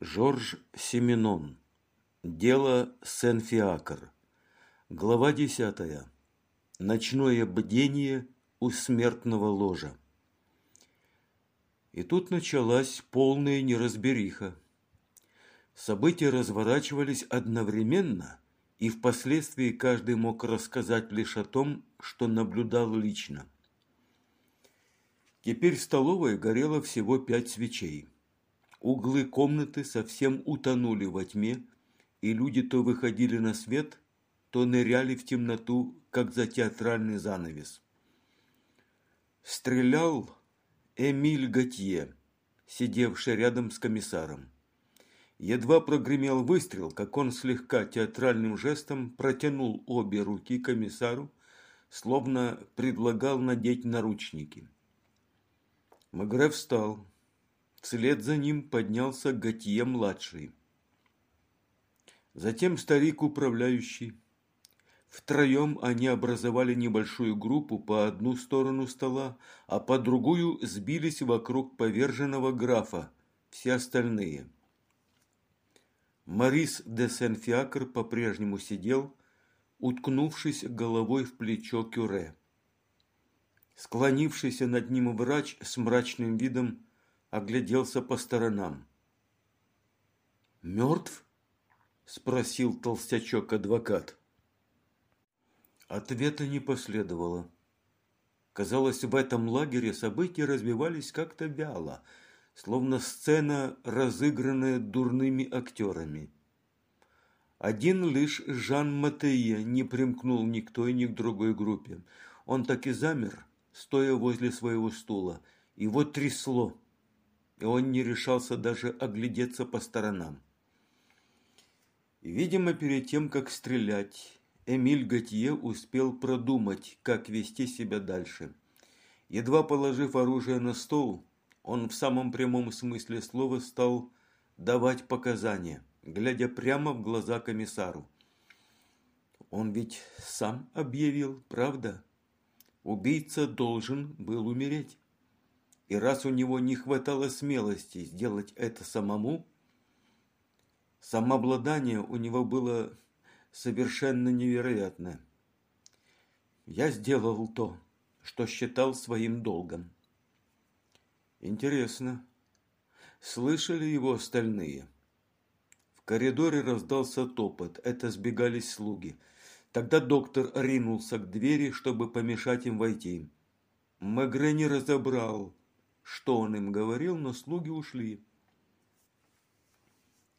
Жорж Семенон. Дело Сен-Фиакр. Глава десятая. Ночное бдение у смертного ложа. И тут началась полная неразбериха. События разворачивались одновременно, и впоследствии каждый мог рассказать лишь о том, что наблюдал лично. Теперь в столовой горело всего пять свечей. Углы комнаты совсем утонули во тьме, и люди то выходили на свет, то ныряли в темноту, как за театральный занавес. Стрелял Эмиль Готье, сидевший рядом с комиссаром. Едва прогремел выстрел, как он слегка театральным жестом протянул обе руки комиссару, словно предлагал надеть наручники. Магре встал, Вслед за ним поднялся Готье-младший. Затем старик-управляющий. Втроем они образовали небольшую группу по одну сторону стола, а по другую сбились вокруг поверженного графа, все остальные. Марис де Сен-Фиакр по-прежнему сидел, уткнувшись головой в плечо Кюре. Склонившийся над ним врач с мрачным видом огляделся по сторонам. «Мертв?» – спросил толстячок-адвокат. Ответа не последовало. Казалось, в этом лагере события развивались как-то вяло, словно сцена, разыгранная дурными актерами. Один лишь Жан Матея не примкнул ни к той, ни к другой группе. Он так и замер, стоя возле своего стула. Его трясло и он не решался даже оглядеться по сторонам. видимо, перед тем, как стрелять, Эмиль Готье успел продумать, как вести себя дальше. Едва положив оружие на стол, он в самом прямом смысле слова стал давать показания, глядя прямо в глаза комиссару. Он ведь сам объявил, правда? Убийца должен был умереть. И раз у него не хватало смелости сделать это самому, самообладание у него было совершенно невероятное. Я сделал то, что считал своим долгом. Интересно, слышали его остальные? В коридоре раздался топот, это сбегались слуги. Тогда доктор ринулся к двери, чтобы помешать им войти. Мегре не разобрал, что он им говорил, но слуги ушли.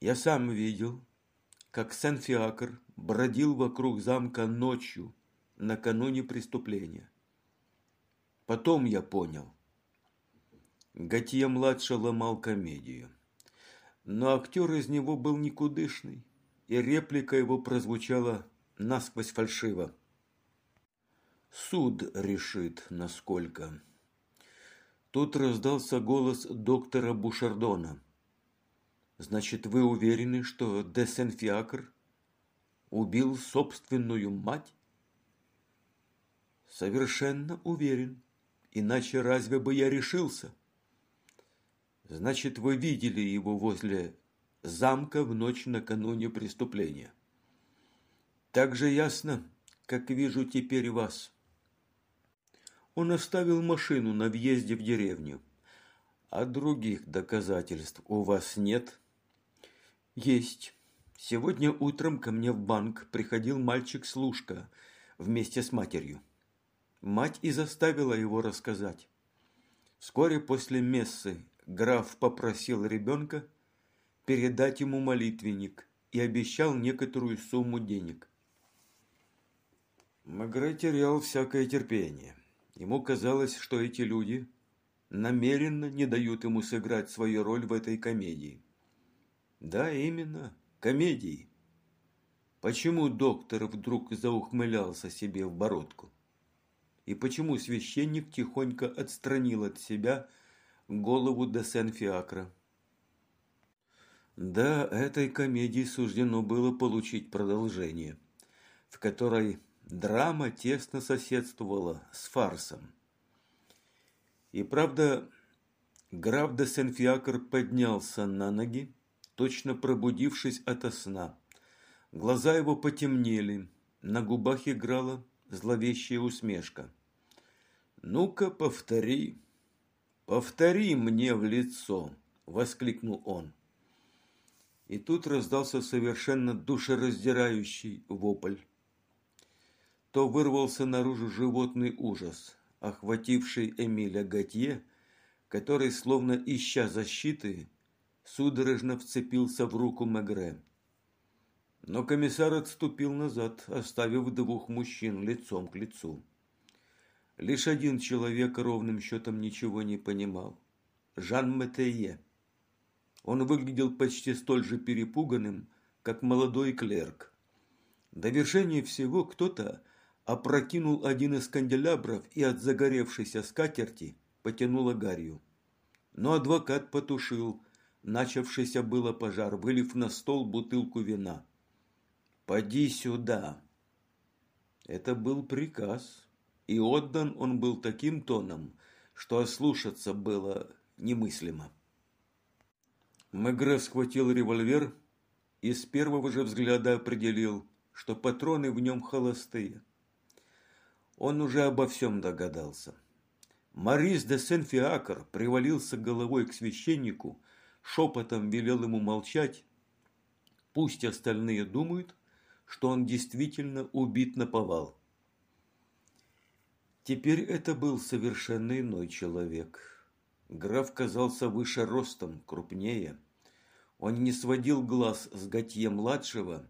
Я сам видел, как Сен-Фиакр бродил вокруг замка ночью, накануне преступления. Потом я понял. Готье-младший ломал комедию. Но актер из него был никудышный, и реплика его прозвучала насквозь фальшиво. Суд решит, насколько... Тут раздался голос доктора Бушардона. «Значит, вы уверены, что де Сен-Фиакр убил собственную мать?» «Совершенно уверен. Иначе разве бы я решился?» «Значит, вы видели его возле замка в ночь накануне преступления?» «Так же ясно, как вижу теперь вас». Он оставил машину на въезде в деревню. А других доказательств у вас нет? Есть. Сегодня утром ко мне в банк приходил мальчик-служка вместе с матерью. Мать и заставила его рассказать. Вскоре после мессы граф попросил ребенка передать ему молитвенник и обещал некоторую сумму денег. Магре терял всякое терпение. Ему казалось, что эти люди намеренно не дают ему сыграть свою роль в этой комедии. Да, именно, комедии. Почему доктор вдруг заухмылялся себе в бородку? И почему священник тихонько отстранил от себя голову де Сен-Фиакра? Да, этой комедии суждено было получить продолжение, в которой драма тесно соседствовала с фарсом. И правда, граф де Сен-Фиакр поднялся на ноги, точно пробудившись ото сна. Глаза его потемнели, на губах играла зловещая усмешка. «Ну-ка, повтори, повтори мне в лицо!» – воскликнул он. И тут раздался совершенно душераздирающий вопль. То вырвался наружу животный ужас, охвативший Эмиля Готье, который, словно ища защиты, судорожно вцепился в руку Мегре. Но комиссар отступил назад, оставив двух мужчин лицом к лицу. Лишь один человек ровным счетом ничего не понимал. Жан Метее. Он выглядел почти столь же перепуганным, как молодой клерк. До вершения всего кто-то опрокинул один из канделябров и от загоревшейся скатерти потянуло гарью. Но адвокат потушил начавшийся было пожар, вылив на стол бутылку вина. «Поди сюда!» Это был приказ, и отдан он был таким тоном, что ослушаться было немыслимо. Мегре схватил револьвер и с первого же взгляда определил, что патроны в нем холостые. Он уже обо всем догадался. Марис де Сен-Фиакр привалился головой к священнику, шепотом велел ему молчать. Пусть остальные думают, что он действительно убит на повал. Теперь это был совершенно иной человек. Граф казался выше ростом, крупнее. Он не сводил глаз с Готье-младшего,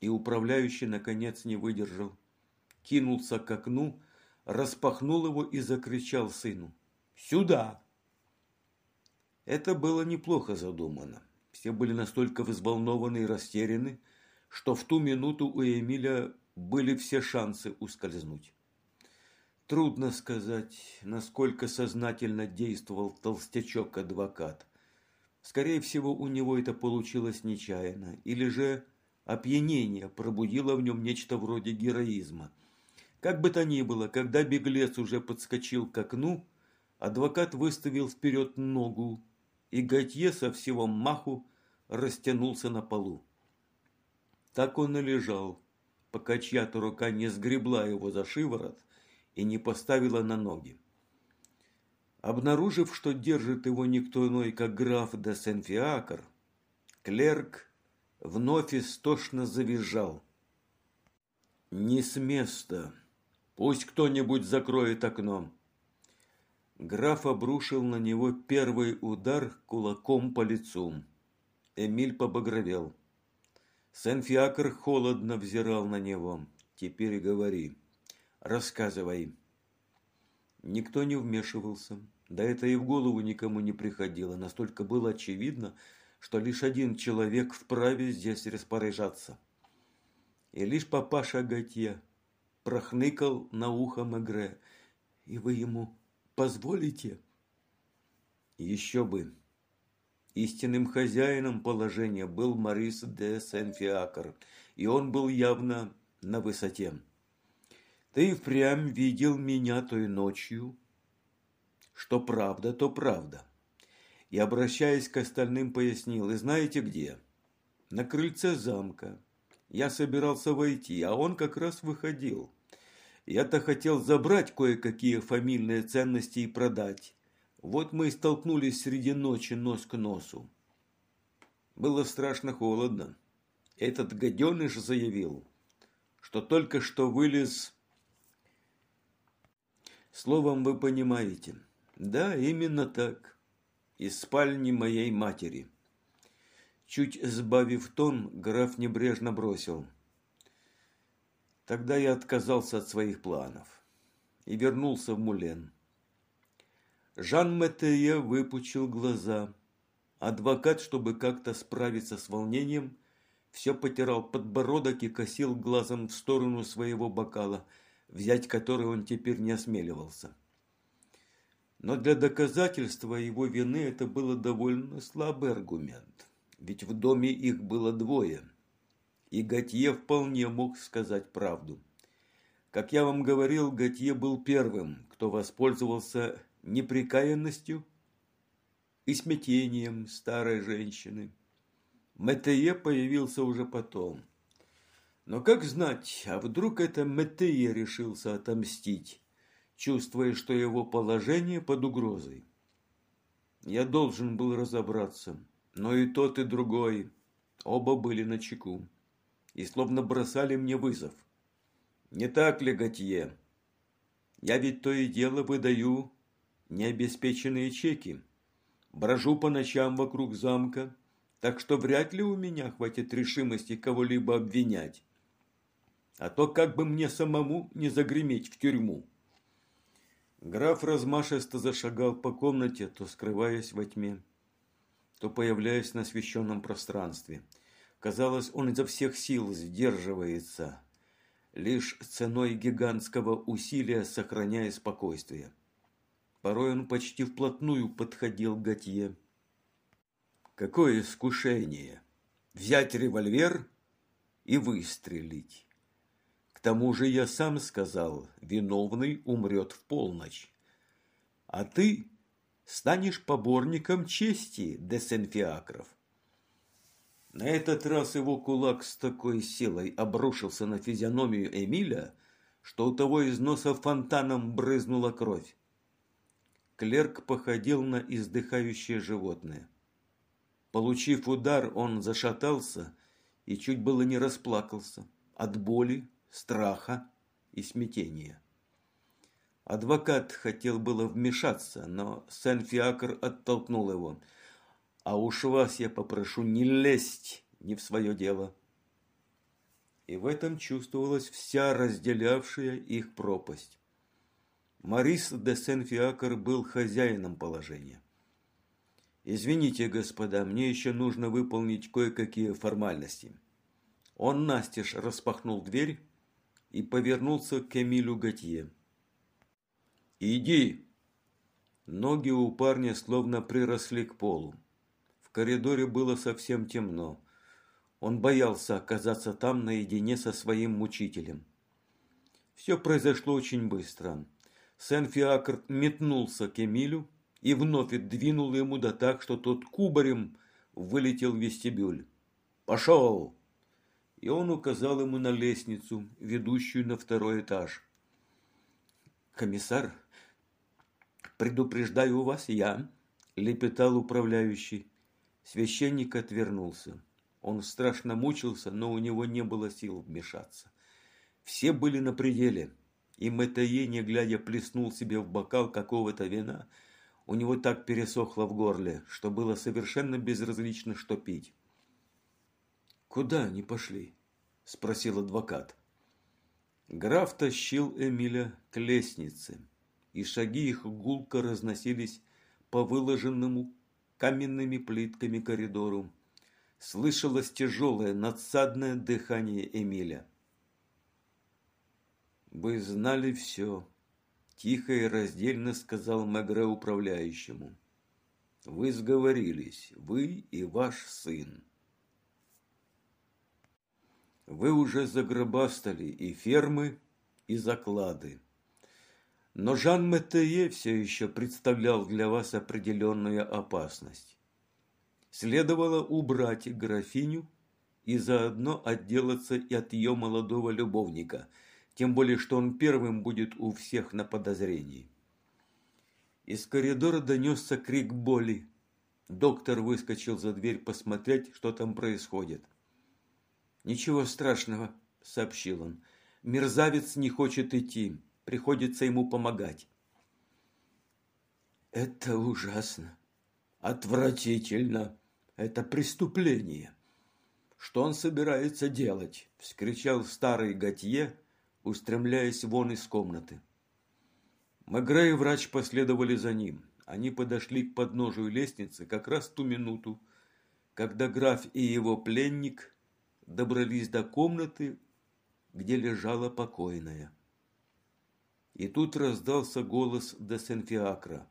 и управляющий, наконец, не выдержал. Кинулся к окну, распахнул его и закричал сыну. «Сюда!» Это было неплохо задумано. Все были настолько взволнованы и растеряны, что в ту минуту у Эмиля были все шансы ускользнуть. Трудно сказать, насколько сознательно действовал толстячок-адвокат. Скорее всего, у него это получилось нечаянно, или же опьянение пробудило в нем нечто вроде героизма. Как бы то ни было, когда беглец уже подскочил к окну, адвокат выставил вперед ногу, и Готье со всего маху растянулся на полу. Так он и лежал, пока чья-то рука не сгребла его за шиворот – и не поставила на ноги. Обнаружив, что держит его никто иной, как граф де Сен-Фиакр, клерк вновь истошно завизжал. «Не с места! Пусть кто-нибудь закроет окно!» Граф обрушил на него первый удар кулаком по лицу. Эмиль побагровел. Сен-Фиакр холодно взирал на него. «Теперь говори». Рассказывай. Никто не вмешивался. Да это и в голову никому не приходило. Настолько было очевидно, что лишь один человек вправе здесь распоряжаться. И лишь папаша Готье прохныкал на ухо Мегре. И вы ему позволите? Еще бы. Истинным хозяином положения был Марис де Сен-Фиакр, и он был явно на высоте. Ты впрямь видел меня той ночью? Что правда, то правда. И, обращаясь к остальным, пояснил, и знаете где? На крыльце замка. Я собирался войти, а он как раз выходил. Я-то хотел забрать кое-какие фамильные ценности и продать. Вот мы и столкнулись среди ночи нос к носу. Было страшно холодно. Этот гаденыш заявил, что только что вылез Словом, вы понимаете. Да, именно так. Из спальни моей матери. Чуть сбавив тон, граф небрежно бросил. Тогда я отказался от своих планов и вернулся в Мулен. Жан Метее выпучил глаза. Адвокат, чтобы как-то справиться с волнением, все потирал подбородок и косил глазом в сторону своего бокала – взять который он теперь не осмеливался. Но для доказательства его вины это было довольно слабый аргумент, ведь в доме их было двое, и Готье вполне мог сказать правду. Как я вам говорил, Готье был первым, кто воспользовался неприкаянностью и смятением старой женщины. Метее появился уже потом. Но как знать, а вдруг это Метее решился отомстить, чувствуя, что его положение под угрозой. Я должен был разобраться, но и тот, и другой, оба были на чеку и словно бросали мне вызов. Не так ли, Готье? Я ведь то и дело выдаю необеспеченные чеки. Брожу по ночам вокруг замка, так что вряд ли у меня хватит решимости кого-либо обвинять. А то как бы мне самому не загреметь в тюрьму. Граф размашисто зашагал по комнате, то скрываясь во тьме, то появляясь на освещенном пространстве. Казалось, он изо всех сил сдерживается, лишь ценой гигантского усилия сохраняя спокойствие. Порой он почти вплотную подходил к Готье. Какое искушение! Взять револьвер и выстрелить. К тому же я сам сказал, виновный умрет в полночь. А ты станешь поборником чести Десенфиакров. На этот раз его кулак с такой силой обрушился на физиономию Эмиля, что у того из носа фонтаном брызнула кровь. Клерк походил на издыхающее животное. Получив удар, он зашатался и чуть было не расплакался от боли, страха и смятения. Адвокат хотел было вмешаться, но Сен-Фиакр оттолкнул его. «А уж вас я попрошу не лезть не в свое дело». И в этом чувствовалась вся разделявшая их пропасть. Марис де Сен-Фиакр был хозяином положения. «Извините, господа, мне еще нужно выполнить кое-какие формальности». Он настежь распахнул дверь и повернулся к Эмилю Готье. «Иди!» Ноги у парня словно приросли к полу. В коридоре было совсем темно. Он боялся оказаться там наедине со своим мучителем. Все произошло очень быстро. Сен-Фиакр метнулся к Эмилю и вновь двинул ему да так, что тот кубарем вылетел в вестибюль. «Пошел!» и он указал ему на лестницу, ведущую на второй этаж. «Комиссар, предупреждаю вас я», – лепетал управляющий. Священник отвернулся. Он страшно мучился, но у него не было сил вмешаться. Все были на пределе, и Метае, не глядя, плеснул себе в бокал какого-то вина. У него так пересохло в горле, что было совершенно безразлично, что пить. «Куда они пошли?» – спросил адвокат. Граф тащил Эмиля к лестнице, и шаги их гулко разносились по выложенному каменными плитками коридору. Слышалось тяжелое надсадное дыхание Эмиля. «Вы знали все», – тихо и раздельно сказал Мегре управляющему. «Вы сговорились, вы и ваш сын. Вы уже загробастали и фермы, и заклады. Но Жан Метее все еще представлял для вас определенную опасность. Следовало убрать графиню и заодно отделаться и от ее молодого любовника, тем более, что он первым будет у всех на подозрении. Из коридора донесся крик боли. Доктор выскочил за дверь посмотреть, что там происходит. «Ничего страшного», – сообщил он. «Мерзавец не хочет идти. Приходится ему помогать». «Это ужасно. Отвратительно. Это преступление». «Что он собирается делать?» – вскричал старый Готье, устремляясь вон из комнаты. Мегре и врач последовали за ним. Они подошли к подножию лестницы как раз ту минуту, когда граф и его пленник добрались до комнаты, где лежала покойная. И тут раздался голос де Сенфиакра.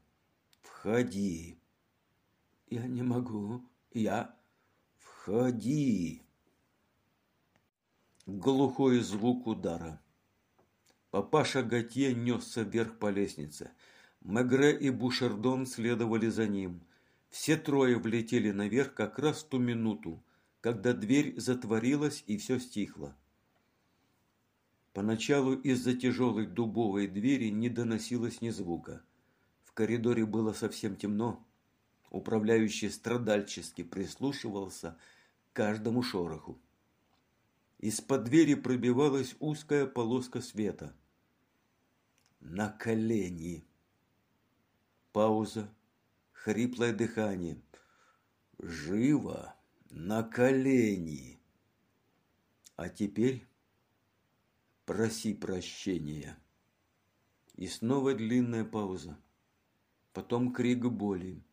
«Входи!» «Я не могу. Я...» «Входи!» Глухой звук удара. Папаша Готье несся вверх по лестнице. Мегре и Бушердон следовали за ним. Все трое влетели наверх как раз в ту минуту, когда дверь затворилась и все стихло. Поначалу из-за тяжелой дубовой двери не доносилось ни звука. В коридоре было совсем темно. Управляющий страдальчески прислушивался к каждому шороху. Из-под двери пробивалась узкая полоска света. На колени. Пауза. Хриплое дыхание. Живо. На колени. А теперь проси прощения. И снова длинная пауза. Потом крик боли.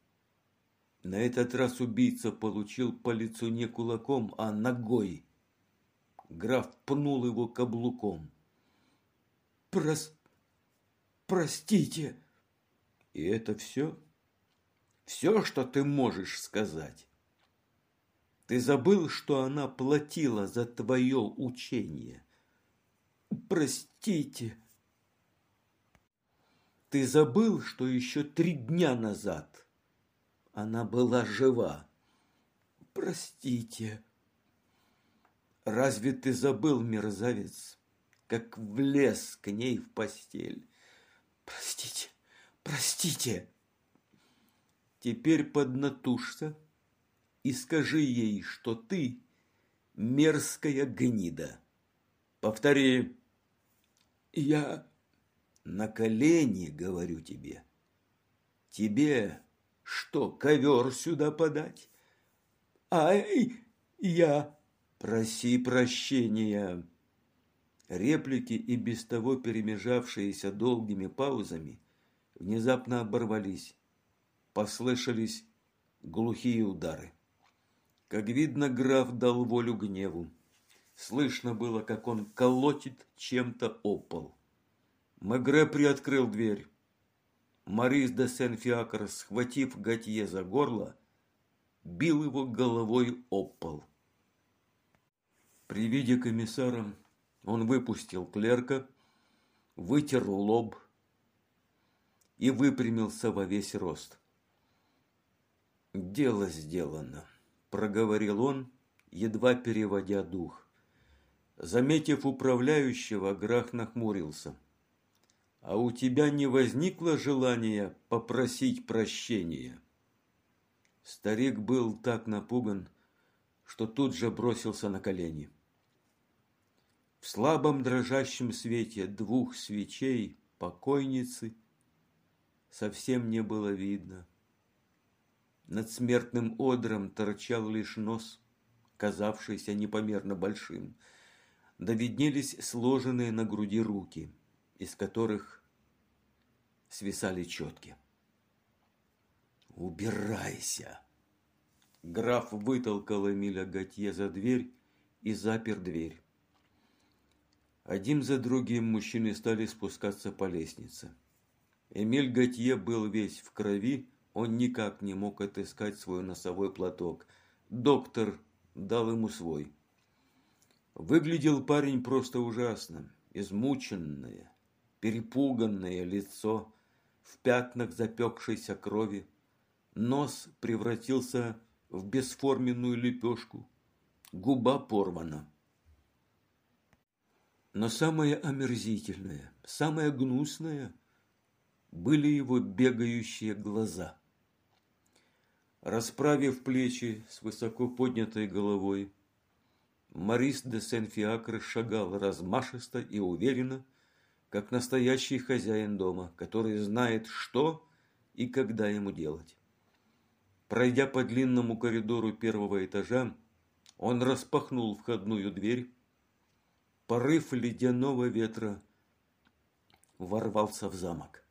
На этот раз убийца получил по лицу не кулаком, а ногой. Граф пнул его каблуком. «Прос... простите!» «И это все? Все, что ты можешь сказать?» Ты забыл, что она платила за твое учение? Простите. Ты забыл, что еще три дня назад она была жива? Простите. Разве ты забыл, мерзавец, как влез к ней в постель? Простите, простите. Теперь поднатужься и скажи ей, что ты мерзкая гнида. Повтори. Я на колени говорю тебе. Тебе что, ковер сюда подать? Ай, я Проси прощения. Реплики и без того перемежавшиеся долгими паузами внезапно оборвались. Послышались глухие удары. Как видно, граф дал волю гневу. Слышно было, как он колотит чем-то о пол. Мегре приоткрыл дверь. Марис де Сен-Фиакр, схватив Готье за горло, бил его головой о пол. При виде комиссара он выпустил клерка, вытер лоб и выпрямился во весь рост. «Дело сделано», – проговорил он, едва переводя дух. Заметив управляющего, Грах нахмурился. «А у тебя не возникло желания попросить прощения?» Старик был так напуган, что тут же бросился на колени. В слабом дрожащем свете двух свечей покойницы совсем не было видно. Над смертным одром торчал лишь нос, казавшийся непомерно большим. Да виднелись сложенные на груди руки, из которых свисали четки. «Убирайся!» Граф вытолкал Эмиля Готье за дверь и запер дверь. Один за другим мужчины стали спускаться по лестнице. Эмиль Готье был весь в крови, он никак не мог отыскать свой носовой платок. Доктор дал ему свой. Выглядел парень просто ужасно. Измученное, перепуганное лицо, в пятнах запекшейся крови. Нос превратился в бесформенную лепешку. Губа порвана. Но самое омерзительное, самое гнусное были его бегающие глаза. Расправив плечи с высоко поднятой головой, Марис де Сен-Фиакр шагал размашисто и уверенно, как настоящий хозяин дома, который знает, что и когда ему делать. Пройдя по длинному коридору первого этажа, он распахнул входную дверь порыв ледяного ветра ворвался в замок.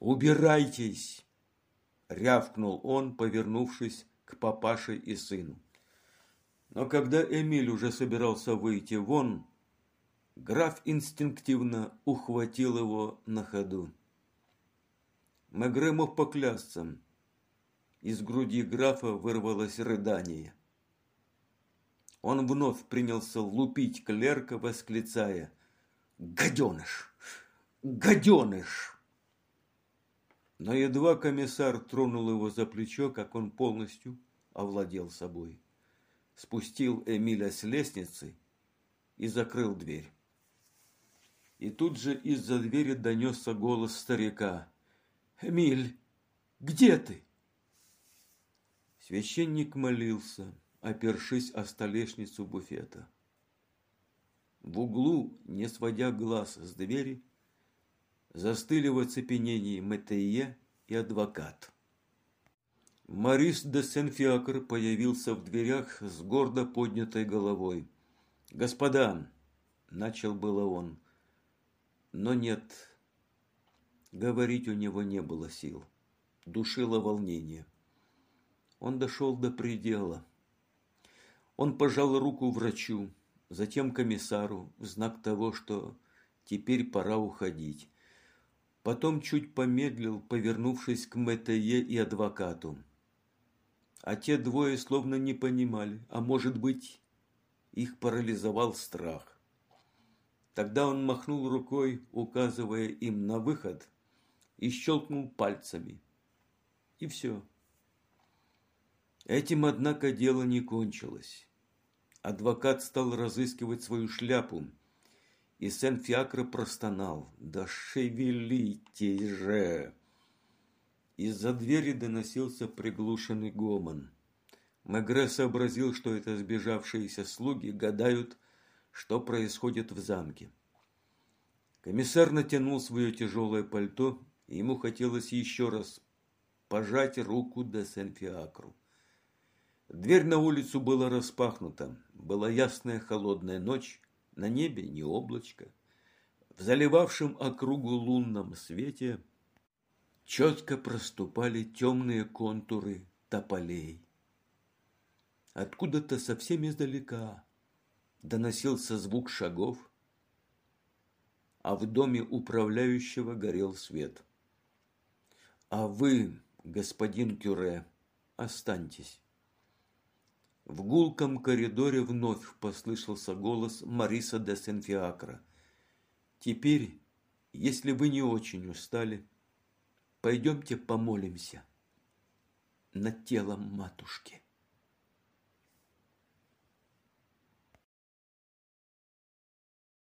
«Убирайтесь!» – рявкнул он, повернувшись к папаше и сыну. Но когда Эмиль уже собирался выйти вон, граф инстинктивно ухватил его на ходу. Мегре мог поклясться. Из груди графа вырвалось рыдание. Он вновь принялся лупить клерка, восклицая «Гаденыш! Гаденыш!» Но едва комиссар тронул его за плечо, как он полностью овладел собой. Спустил Эмиля с лестницы и закрыл дверь. И тут же из-за двери донесся голос старика. «Эмиль, где ты?» Священник молился, опершись о столешницу буфета. В углу, не сводя глаз с двери, застыли в оцепенении Метее и адвокат. Марис де Сен-Фиакр появился в дверях с гордо поднятой головой. «Господа!» – начал было он. Но нет, говорить у него не было сил. Душило волнение. Он дошел до предела. Он пожал руку врачу, затем комиссару, в знак того, что теперь пора уходить. Потом чуть помедлил, повернувшись к Метее и адвокату. А те двое словно не понимали, а может быть, их парализовал страх. Тогда он махнул рукой, указывая им на выход, и щелкнул пальцами. И все. Этим, однако, дело не кончилось. Адвокат стал разыскивать свою шляпу, и Сен-Фиакро простонал. «Да шевелитесь же!» Из-за двери доносился приглушенный гомон. Мегре сообразил, что это сбежавшиеся слуги гадают, что происходит в замке. Комиссар натянул свое тяжелое пальто, и ему хотелось еще раз пожать руку де Сен-Фиакру. Дверь на улицу была распахнута. Была ясная холодная ночь, на небе не облачко. В заливавшем округу лунном свете четко проступали темные контуры тополей. Откуда-то совсем издалека доносился звук шагов, а в доме управляющего горел свет. А вы, господин Кюре, останьтесь. В гулком коридоре вновь послышался голос Мариса де Сенфиакра. «Теперь, если вы не очень устали, пойдемте помолимся над телом матушки».